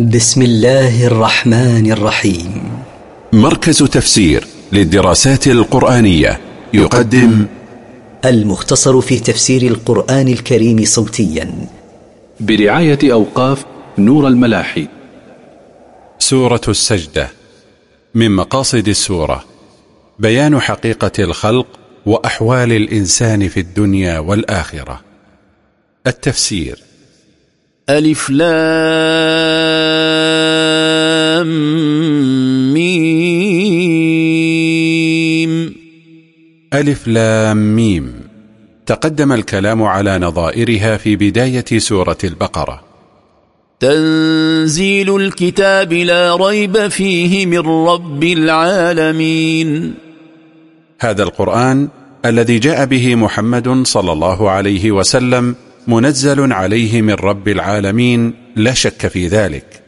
بسم الله الرحمن الرحيم. مركز تفسير للدراسات القرآنية يقدم المختصر في تفسير القرآن الكريم صوتيا. برعاية أوقاف نور الملاحي. سورة السجدة. من مقاصد السورة بيان حقيقة الخلق وأحوال الإنسان في الدنيا والآخرة. التفسير ألف لام ميم. ألف لام ميم. تقدم الكلام على نظائرها في بداية سورة البقرة. تنزيل الكتاب لا ريب فيه من رب العالمين. هذا القرآن الذي جاء به محمد صلى الله عليه وسلم منزل عليه من رب العالمين لا شك في ذلك.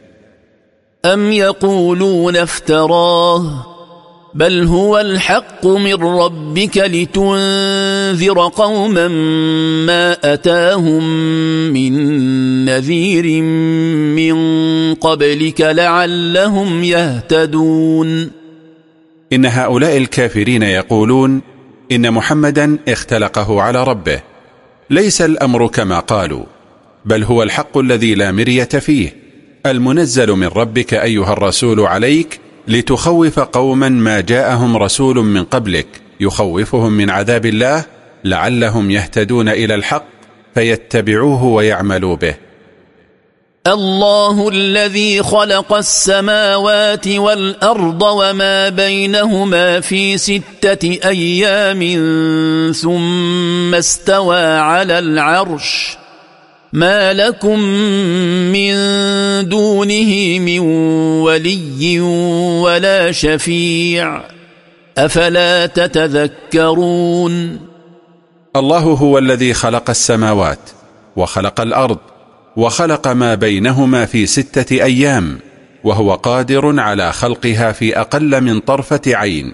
أم يقولون افتراه بل هو الحق من ربك لتنذر قوما ما أتاهم من نذير من قبلك لعلهم يهتدون. إن هؤلاء الكافرين يقولون إن محمدا اختلقه على ربه. ليس الأمر كما قالوا بل هو الحق الذي لا مرية فيه. المنزل من ربك أيها الرسول عليك لتخوف قوما ما جاءهم رسول من قبلك يخوفهم من عذاب الله لعلهم يهتدون إلى الحق فيتبعوه ويعملوا به. الله الذي خلق السماوات والأرض وما بينهما في ستة أيام ثم استوى على العرش. ما لكم من دونه من ولي ولا شفيع. أفلا تتذكرون؟ الله هو الذي خلق السماوات وخلق الأرض وخلق ما بينهما في ستة أيام وهو قادر على خلقها في أقل من طرفة عين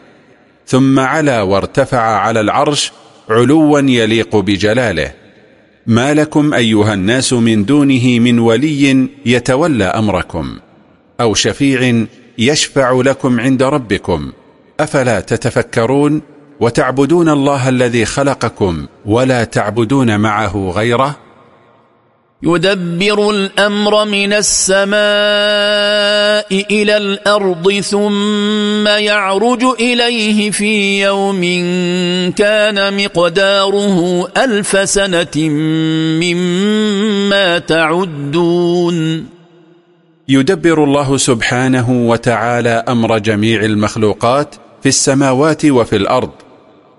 ثم علا وارتفع على العرش علوا يليق بجلاله. ما لكم أيها الناس من دونه من ولي يتولى أمركم أو شفيع يشفع لكم عند ربكم أفلا تتفكرون وتعبدون الله الذي خلقكم ولا تعبدون معه غيره؟ يدبر الأمر من السماء إلى الأرض ثم يعرج إليه في يوم كان مقداره ألف سنة مما تعدون. يدبر الله سبحانه وتعالى أمر جميع المخلوقات في السماوات وفي الأرض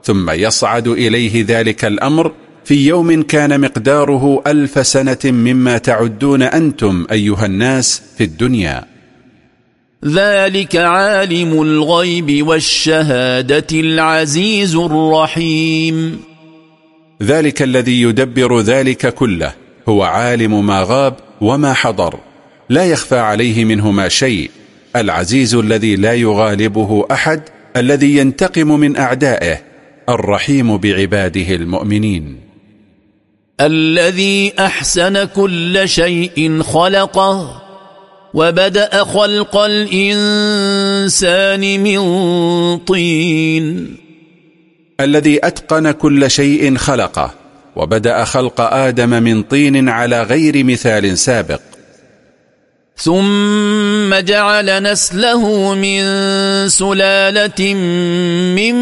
ثم يصعد إليه ذلك الأمر في يوم كان مقداره ألف سنة مما تعدون أنتم أيها الناس في الدنيا. ذلك عالم الغيب والشهادة العزيز الرحيم. ذلك الذي يدبر ذلك كله هو عالم ما غاب وما حضر. لا يخفى عليه منهما شيء. العزيز الذي لا يغالبه أحد الذي ينتقم من أعدائه الرحيم بعباده المؤمنين. الذي أحسن كل شيء خلقه وبدأ خلق الإنسان من طين. الذي أتقن كل شيء خلقه وبدأ خلق آدم من طين على غير مثال سابق. ثم جعل نسله من سلالة من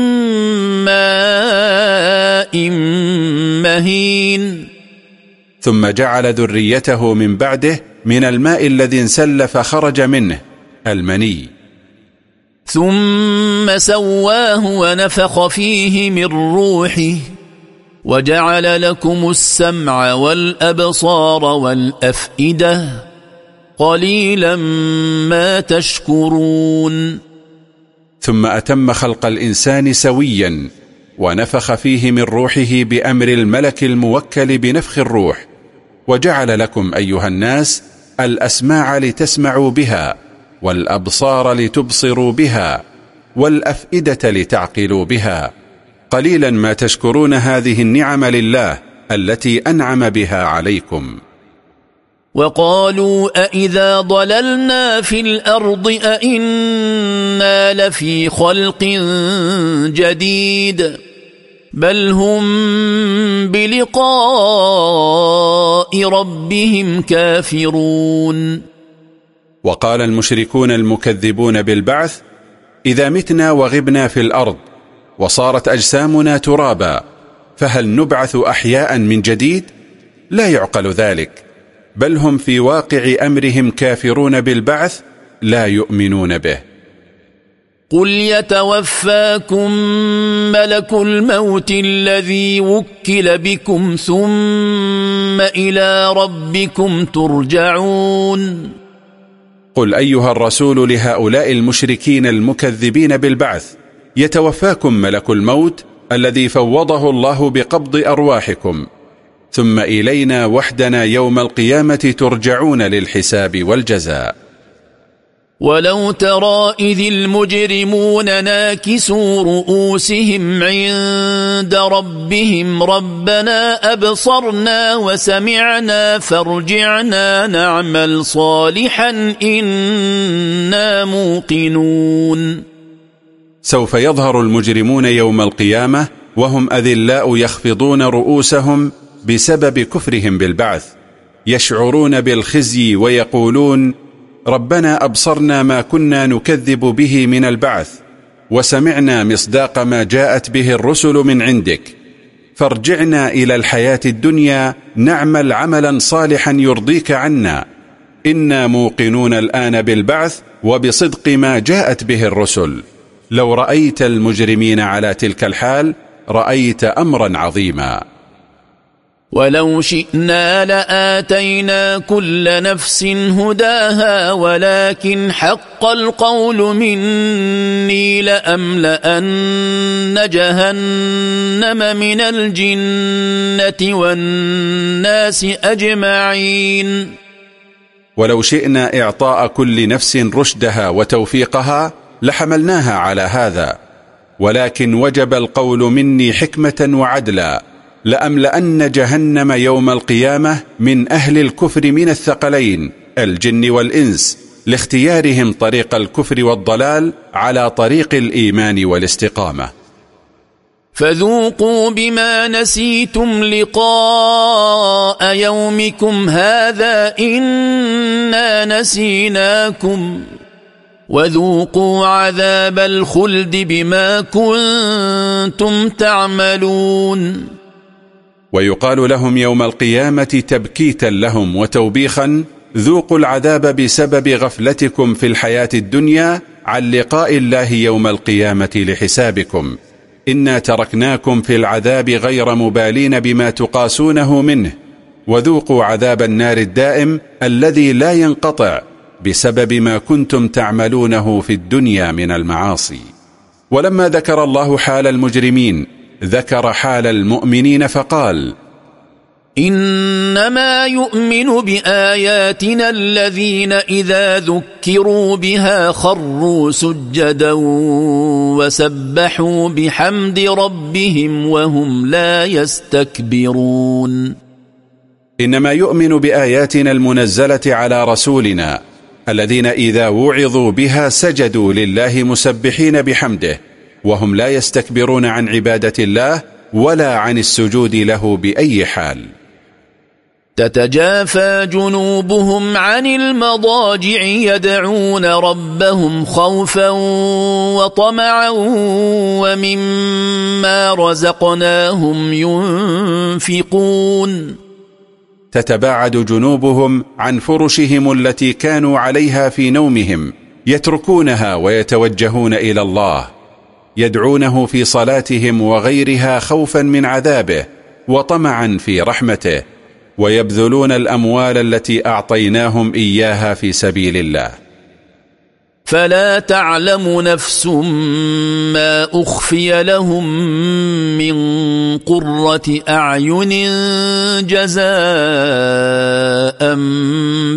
ماء مهين. ثم جعل ذريته من بعده من الماء الذي انسل فخرج منه المني. ثم سواه ونفخ فيه من روحه وجعل لكم السمع والأبصار والأفئدة قليلا ما تشكرون. ثم أتم خلق الإنسان سويا ونفخ فيه من روحه بأمر الملك الموكل بنفخ الروح وجعل لكم أيها الناس الأسماع لتسمعوا بها والأبصار لتبصروا بها والأفئدة لتعقلوا بها. قليلا ما تشكرون هذه النعم لله التي أنعم بها عليكم. وقالوا أإذا ضللنا في الأرض أإنا لفي خلق جديد. بل هم بلقاء ربهم كافرون. وقال المشركون المكذبون بالبعث إذا متنا وغبنا في الأرض وصارت أجسامنا ترابا فهل نبعث أحياء من جديد؟ لا يعقل ذلك. بل هم في واقع أمرهم كافرون بالبعث لا يؤمنون به. قل يتوفاكم ملك الموت الذي وكل بكم ثم إلى ربكم ترجعون قل أيها الرسول لهؤلاء المشركين المكذبين بالبعث يتوفاكم ملك الموت الذي فوضه الله بقبض أرواحكم. ثم إلينا وحدنا يوم القيامة ترجعون للحساب والجزاء. ولو ترى إذ المجرمون ناكسوا رؤوسهم عند ربهم ربنا أبصرنا وسمعنا فارجعنا نعمل صالحا إنا موقنون سوف يظهر المجرمون يوم القيامة وهم أذلاء يخفضون رؤوسهم بسبب كفرهم بالبعث يشعرون بالخزي ويقولون ربنا أبصرنا ما كنا نكذب به من البعث وسمعنا مصداق ما جاءت به الرسل من عندك. فارجعنا إلى الحياة الدنيا نعمل عملا صالحا يرضيك عنا. إنا موقنون الآن بالبعث وبصدق ما جاءت به الرسل. لو رأيت المجرمين على تلك الحال رأيت أمرا عظيما. ولو شئنا لآتينا كل نفس هداها ولكن حق القول مني لأملأن جهنم من الجنة والناس أجمعين. ولو شئنا إعطاء كل نفس رشدها وتوفيقها لحملناها على هذا. ولكن وجب القول مني حكمة وعدلا. لأملأن جهنم يوم القيامة من أهل الكفر من الثقلين الجن والإنس لاختيارهم طريق الكفر والضلال على طريق الإيمان والاستقامة. فذوقوا بما نسيتم لقاء يومكم هذا إنا نسيناكم. وذوقوا عذاب الخلد بما كنتم تعملون. ويقال لهم يوم القيامة تبكيتا لهم وتوبيخا ذوقوا العذاب بسبب غفلتكم في الحياة الدنيا عن لقاء الله يوم القيامة لحسابكم. إنا تركناكم في العذاب غير مبالين بما تقاسونه منه وذوقوا عذاب النار الدائم الذي لا ينقطع بسبب ما كنتم تعملونه في الدنيا من المعاصي. ولما ذكر الله حال المجرمين ذكر حال المؤمنين فقال إنما يؤمن بآياتنا الذين إذا ذكروا بها خروا سجدا وسبحوا بحمد ربهم وهم لا يستكبرون. إنما يؤمن بآياتنا المنزلة على رسولنا الذين إذا وعظوا بها سجدوا لله مسبحين بحمده وهم لا يستكبرون عن عبادة الله ولا عن السجود له بأي حال. تتجافى جنوبهم عن المضاجع يدعون ربهم خوفا وطمعا ومما رزقناهم ينفقون. تتباعد جنوبهم عن فرشهم التي كانوا عليها في نومهم يتركونها ويتوجهون إلى الله. يدعونه في صلاتهم وغيرها خوفا من عذابه وطمعا في رحمته ويبذلون الأموال التي أعطيناهم إياها في سبيل الله. فلا تعلم نفس ما أخفي لهم من قرة أعين جزاء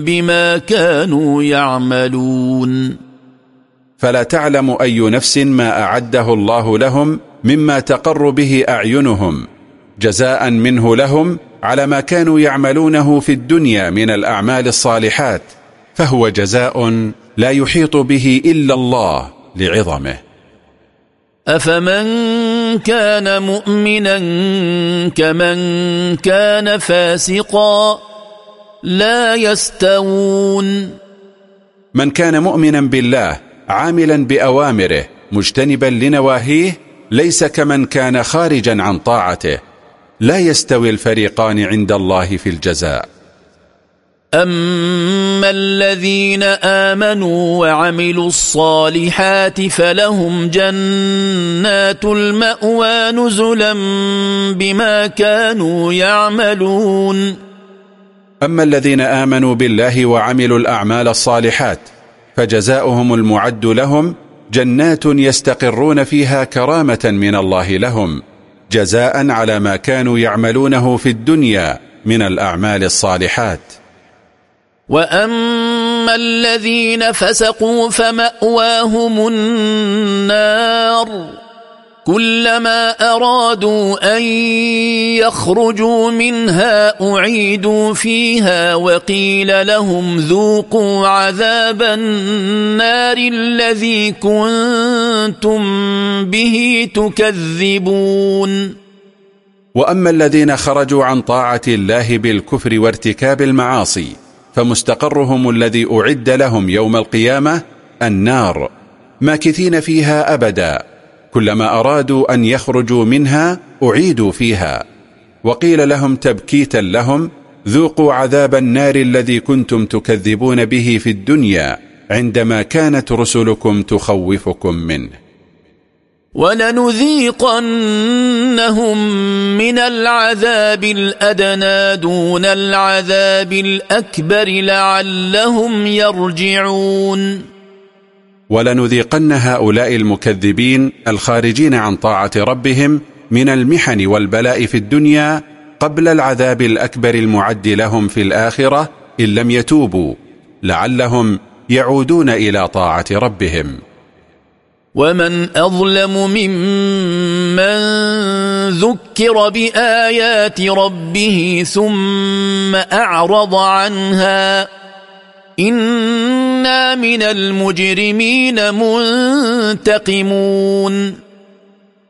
بما كانوا يعملون. فلا تعلم أي نفس ما أعده الله لهم مما تقر به أعينهم جزاء منه لهم على ما كانوا يعملونه في الدنيا من الأعمال الصالحات فهو جزاء لا يحيط به إلا الله لعظمه. أفمن كان مؤمنا كمن كان فاسقا لا يستوون. من كان مؤمنا بالله عاملا بأوامره مجتنبا لنواهيه ليس كمن كان خارجا عن طاعته. لا يستوي الفريقان عند الله في الجزاء. أما الذين آمنوا وعملوا الصالحات فلهم جنات المأوى نزلا بما كانوا يعملون. أما الذين آمنوا بالله وعملوا الأعمال الصالحات فجزاؤهم المعد لهم جنات يستقرون فيها كرامة من الله لهم جزاء على ما كانوا يعملونه في الدنيا من الأعمال الصالحات. وأما الذين فسقوا فمأواهم النار. كلما أرادوا أن يخرجوا منها أعيدوا فيها وقيل لهم ذوقوا عذاب النار الذي كنتم به تكذبون. وأما الذين خرجوا عن طاعة الله بالكفر وارتكاب المعاصي فمستقرهم الذي أعد لهم يوم القيامة النار ماكثين فيها أبدا. كلما أرادوا أن يخرجوا منها أعيدوا فيها. وقيل لهم تبكيتا لهم ذوقوا عذاب النار الذي كنتم تكذبون به في الدنيا عندما كانت رسلكم تخوفكم منه. ولنذيقنهم من العذاب الأدنى دون العذاب الأكبر لعلهم يرجعون. ولنذيقن هؤلاء المكذبين الخارجين عن طاعة ربهم من المحن والبلاء في الدنيا قبل العذاب الأكبر المعد لهم في الآخرة إن لم يتوبوا لعلهم يعودون إلى طاعة ربهم. ومن أظلم ممن ذكر بآيات ربه ثم أعرض عنها إنا من المجرمين منتقمون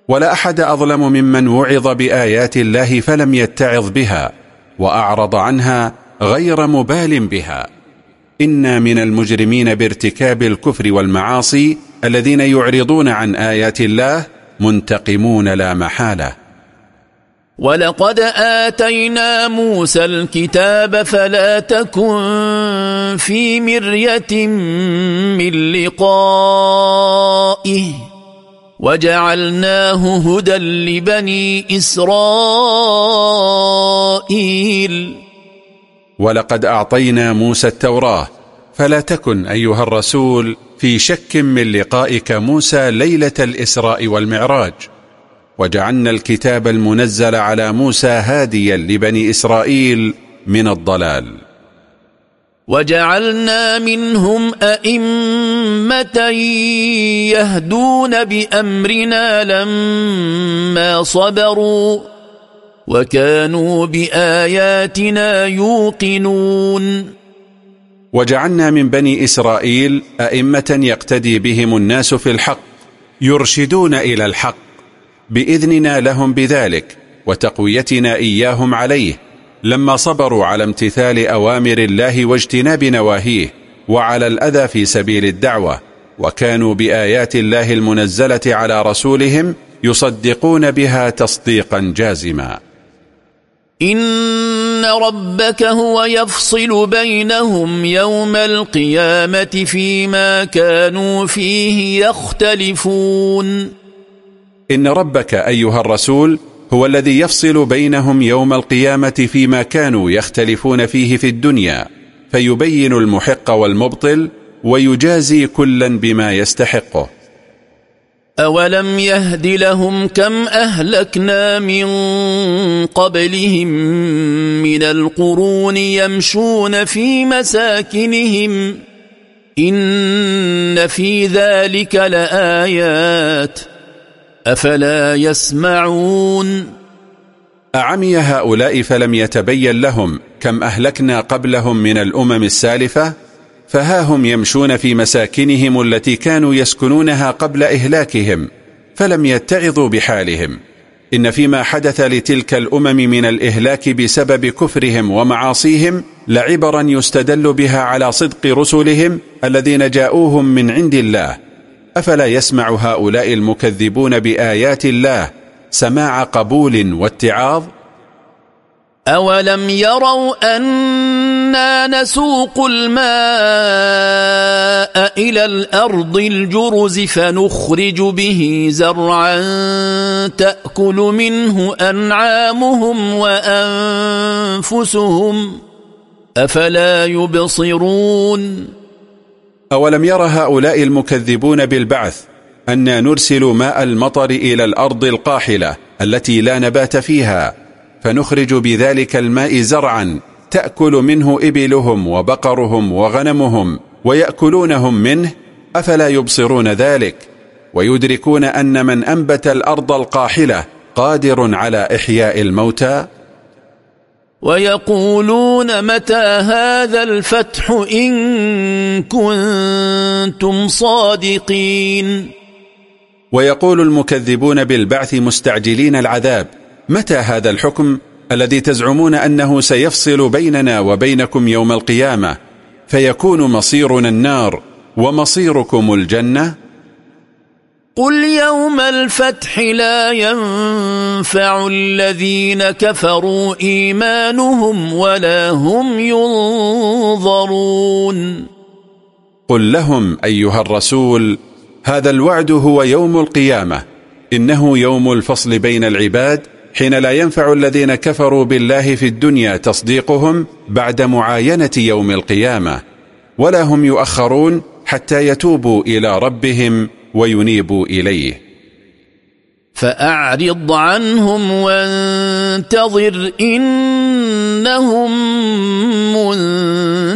ولا أحد أظلم ممن وعظ بآيات الله فلم يتعظ بها وأعرض عنها غير مبال بها. إنا من المجرمين بارتكاب الكفر والمعاصي الذين يعرضون عن آيات الله منتقمون لا محالة. ولقد آتينا موسى الكتاب فلا تكن في مرية من لقائه وجعلناه هدى لبني إسرائيل ولقد أعطينا موسى التوراة فلا تكن أيها الرسول في شك من لقائك موسى ليلة الإسراء والمعراج وجعلنا الكتاب المنزل على موسى هاديا لبني إسرائيل من الضلال. وجعلنا منهم أئمة يهدون بأمرنا لما صبروا وكانوا بآياتنا يوقنون. وجعلنا من بني إسرائيل أئمة يقتدي بهم الناس في الحق يرشدون إلى الحق بإذننا لهم بذلك وتقويتنا إياهم عليه لما صبروا على امتثال أوامر الله واجتناب نواهيه وعلى الأذى في سبيل الدعوة وكانوا بآيات الله المنزلة على رسولهم يصدقون بها تصديقا جازما. إن ربك هو يفصل بينهم يوم القيامة فيما كانوا فيه يختلفون. إن ربك أيها الرسول هو الذي يفصل بينهم يوم القيامة فيما كانوا يختلفون فيه في الدنيا فيبين المحق والمبطل ويجازي كلا بما يستحقه. أولم يهد لهم كم أهلكنا من قبلهم من القرون يمشون في مساكنهم إن في ذلك لآيات. أفلا يسمعون؟ أعمي هؤلاء فلم يتبين لهم كم أهلكنا قبلهم من الأمم السالفة فها هم يمشون في مساكنهم التي كانوا يسكنونها قبل إهلاكهم فلم يتعظوا بحالهم. إن فيما حدث لتلك الأمم من الإهلاك بسبب كفرهم ومعاصيهم لعبرا يستدل بها على صدق رسلهم الذين جاءوهم من عند الله. أفلا يسمع هؤلاء المكذبون بآيات الله سماع قبول واتعاظ؟ أولم يروا أنا نسوق الماء إلى الأرض الجرز فنخرج به زرعا تأكل منه أنعامهم وأنفسهم أفلا يبصرون؟ أولم ير هؤلاء المكذبون بالبعث أن نرسل ماء المطر إلى الأرض القاحلة التي لا نبات فيها فنخرج بذلك الماء زرعا تأكل منه إبلهم وبقرهم وغنمهم ويأكلونهم منه أفلا يبصرون ذلك؟ ويدركون أن من أنبت الأرض القاحلة قادر على إحياء الموتى؟ ويقولون متى هذا الفتح إن كنتم صادقين ويقول المكذبون بالبعث مستعجلين العذاب متى هذا الحكم الذي تزعمون أنه سيفصل بيننا وبينكم يوم القيامة؟ فيكون مصيرنا النار ومصيركم الجنة؟ قل يوم الفتح لا ينفع الذين كفروا إيمانهم ولا هم ينظرون قل لهم أيها الرسول هذا الوعد هو يوم القيامة إنه يوم الفصل بين العباد حين لا ينفع الذين كفروا بالله في الدنيا تصديقهم بعد معاينة يوم القيامة ولا هم يؤخرون حتى يتوبوا إلى ربهم وينيبوا إليه. فأعرض عنهم وانتظر إنهم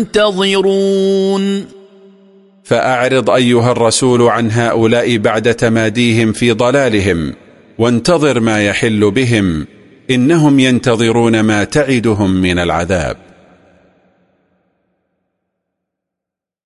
منتظرون. فأعرض أيها الرسول عن هؤلاء بعد تماديهم في ضلالهم وانتظر ما يحل بهم إنهم ينتظرون ما تعدهم من العذاب.